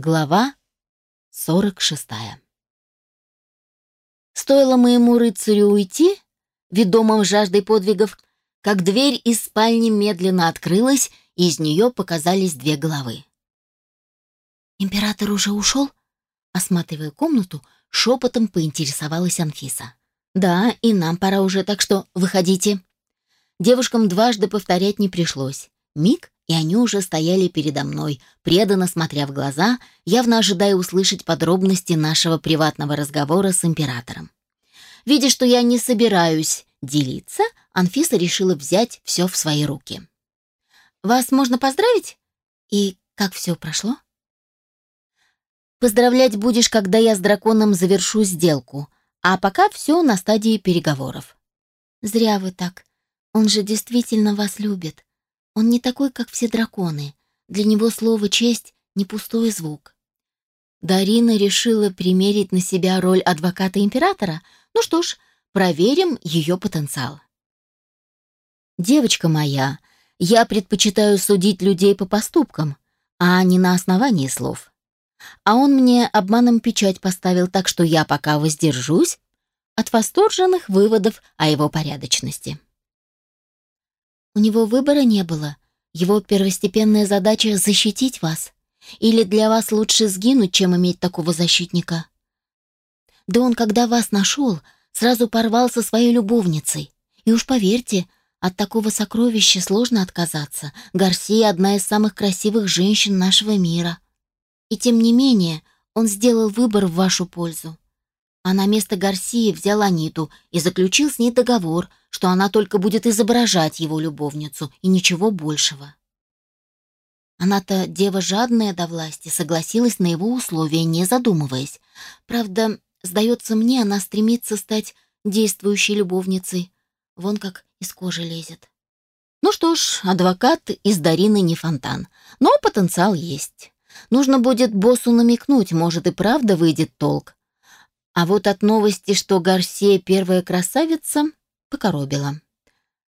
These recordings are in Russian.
Глава 46 Стоило моему рыцарю уйти, ведомым жаждой подвигов, как дверь из спальни медленно открылась, и из нее показались две головы. «Император уже ушел?» Осматривая комнату, шепотом поинтересовалась Анфиса. «Да, и нам пора уже, так что выходите». Девушкам дважды повторять не пришлось. Миг, и они уже стояли передо мной, преданно смотря в глаза, явно ожидая услышать подробности нашего приватного разговора с императором. Видя, что я не собираюсь делиться, Анфиса решила взять все в свои руки. «Вас можно поздравить? И как все прошло?» «Поздравлять будешь, когда я с драконом завершу сделку, а пока все на стадии переговоров». «Зря вы так. Он же действительно вас любит. Он не такой, как все драконы. Для него слово «честь» — не пустой звук. Дарина решила примерить на себя роль адвоката императора. Ну что ж, проверим ее потенциал. «Девочка моя, я предпочитаю судить людей по поступкам, а не на основании слов. А он мне обманом печать поставил, так что я пока воздержусь от восторженных выводов о его порядочности». У него выбора не было. Его первостепенная задача — защитить вас. Или для вас лучше сгинуть, чем иметь такого защитника? Да он, когда вас нашел, сразу порвал со своей любовницей. И уж поверьте, от такого сокровища сложно отказаться. Гарсия — одна из самых красивых женщин нашего мира. И тем не менее, он сделал выбор в вашу пользу а на место Гарсии взял Аниту и заключил с ней договор, что она только будет изображать его любовницу и ничего большего. Она-то, дева жадная до власти, согласилась на его условия, не задумываясь. Правда, сдается мне, она стремится стать действующей любовницей. Вон как из кожи лезет. Ну что ж, адвокат из Дарины не фонтан, но потенциал есть. Нужно будет боссу намекнуть, может и правда выйдет толк. А вот от новости, что Гарсия первая красавица, покоробила.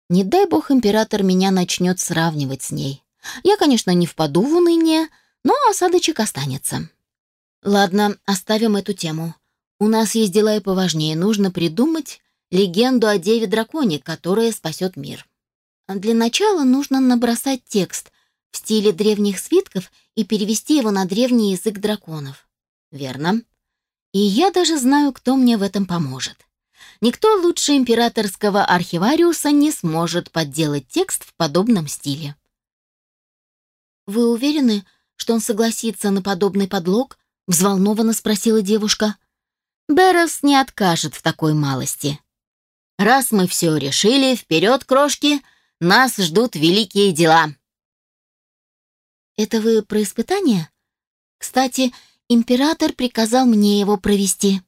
Не дай бог император меня начнет сравнивать с ней. Я, конечно, не впаду в уныние, но осадочек останется. Ладно, оставим эту тему. У нас есть дела и поважнее. Нужно придумать легенду о деве-драконе, которая спасет мир. Для начала нужно набросать текст в стиле древних свитков и перевести его на древний язык драконов. Верно. И я даже знаю, кто мне в этом поможет. Никто лучше императорского архивариуса не сможет подделать текст в подобном стиле. «Вы уверены, что он согласится на подобный подлог?» — взволнованно спросила девушка. «Берос не откажет в такой малости. Раз мы все решили, вперед, крошки, нас ждут великие дела». «Это вы про испытание? Кстати, Император приказал мне его провести.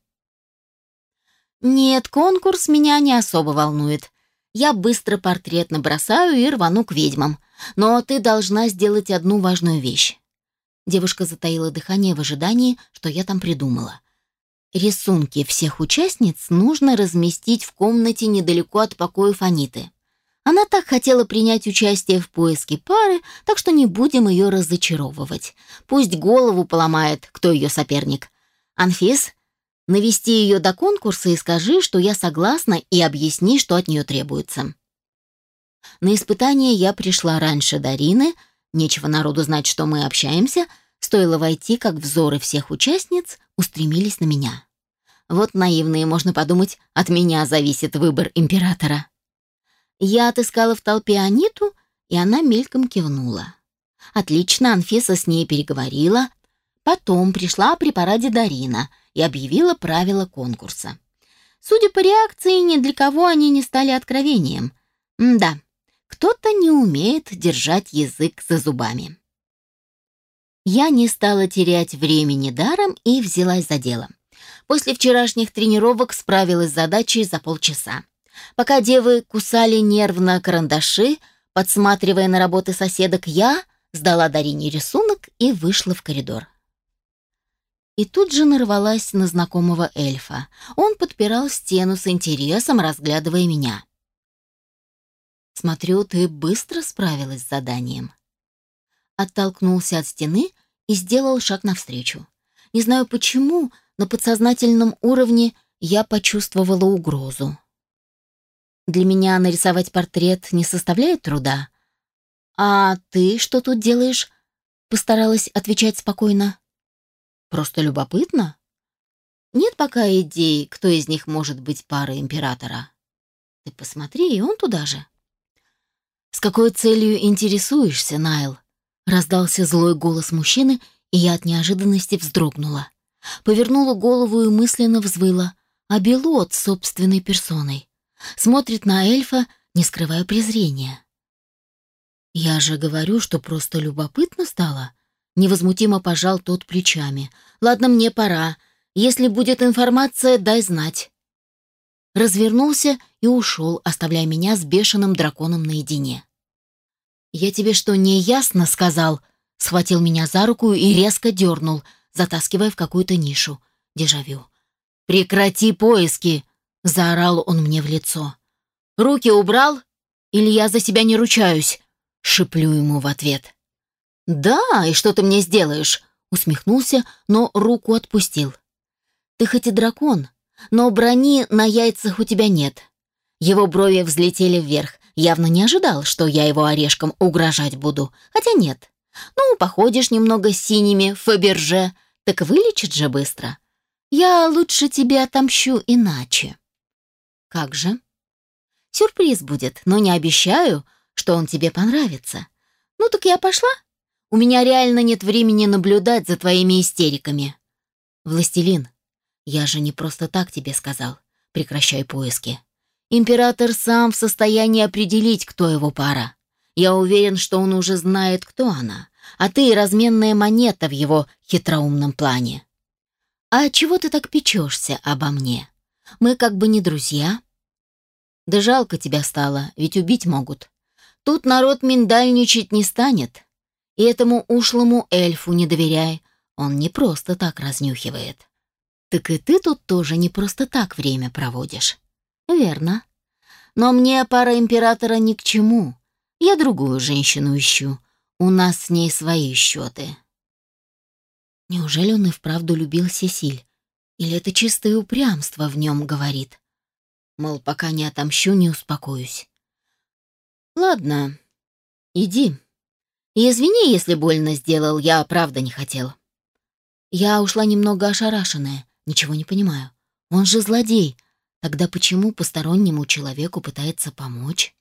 Нет, конкурс меня не особо волнует. Я быстро портрет набросаю и рвану к ведьмам. Но ты должна сделать одну важную вещь. Девушка затаила дыхание в ожидании, что я там придумала. Рисунки всех участниц нужно разместить в комнате недалеко от покоев Аниты. Она так хотела принять участие в поиске пары, так что не будем ее разочаровывать. Пусть голову поломает, кто ее соперник. Анфис, навести ее до конкурса и скажи, что я согласна, и объясни, что от нее требуется. На испытание я пришла раньше Дарины, нечего народу знать, что мы общаемся, стоило войти, как взоры всех участниц устремились на меня. Вот наивные, можно подумать, от меня зависит выбор императора. Я отыскала в толпе Аниту, и она мельком кивнула. Отлично, Анфиса с ней переговорила. Потом пришла при параде Дарина и объявила правила конкурса. Судя по реакции, ни для кого они не стали откровением. М да, кто-то не умеет держать язык за зубами. Я не стала терять времени даром и взялась за дело. После вчерашних тренировок справилась с задачей за полчаса. Пока девы кусали нервно карандаши, подсматривая на работы соседок, я сдала Дарине рисунок и вышла в коридор. И тут же нарвалась на знакомого эльфа. Он подпирал стену с интересом, разглядывая меня. «Смотрю, ты быстро справилась с заданием». Оттолкнулся от стены и сделал шаг навстречу. Не знаю почему, на подсознательном уровне я почувствовала угрозу. Для меня нарисовать портрет не составляет труда. «А ты что тут делаешь?» — постаралась отвечать спокойно. «Просто любопытно?» «Нет пока идей, кто из них может быть парой императора». «Ты посмотри, и он туда же». «С какой целью интересуешься, Найл?» — раздался злой голос мужчины, и я от неожиданности вздрогнула. Повернула голову и мысленно взвыла. А Белот собственной персоной. Смотрит на эльфа, не скрывая презрения. «Я же говорю, что просто любопытно стало». Невозмутимо пожал тот плечами. «Ладно, мне пора. Если будет информация, дай знать». Развернулся и ушел, оставляя меня с бешеным драконом наедине. «Я тебе что, не ясно сказал?» Схватил меня за руку и резко дернул, затаскивая в какую-то нишу. Дежавю. «Прекрати поиски!» — заорал он мне в лицо. «Руки убрал? Или я за себя не ручаюсь?» — шиплю ему в ответ. «Да, и что ты мне сделаешь?» — усмехнулся, но руку отпустил. «Ты хоть и дракон, но брони на яйцах у тебя нет». Его брови взлетели вверх. Явно не ожидал, что я его орешком угрожать буду. Хотя нет. Ну, походишь немного синими Фаберже, так вылечит же быстро. Я лучше тебе отомщу иначе. Как же? Сюрприз будет, но не обещаю, что он тебе понравится. Ну так я пошла. У меня реально нет времени наблюдать за твоими истериками. Властелин, я же не просто так тебе сказал. Прекращай поиски. Император сам в состоянии определить, кто его пара. Я уверен, что он уже знает, кто она, а ты разменная монета в его хитроумном плане. «А чего ты так печешься обо мне? Мы как бы не друзья». «Да жалко тебя стало, ведь убить могут. Тут народ миндальничать не станет. И этому ушлому эльфу не доверяй, он не просто так разнюхивает. Так и ты тут тоже не просто так время проводишь». «Верно. Но мне пара императора ни к чему. Я другую женщину ищу. У нас с ней свои счеты». Неужели он и вправду любил Сесиль? Или это чистое упрямство в нем говорит? Мол, пока не отомщу, не успокоюсь. Ладно, иди. И извини, если больно сделал, я правда не хотел. Я ушла немного ошарашенная, ничего не понимаю. Он же злодей. Тогда почему постороннему человеку пытается помочь?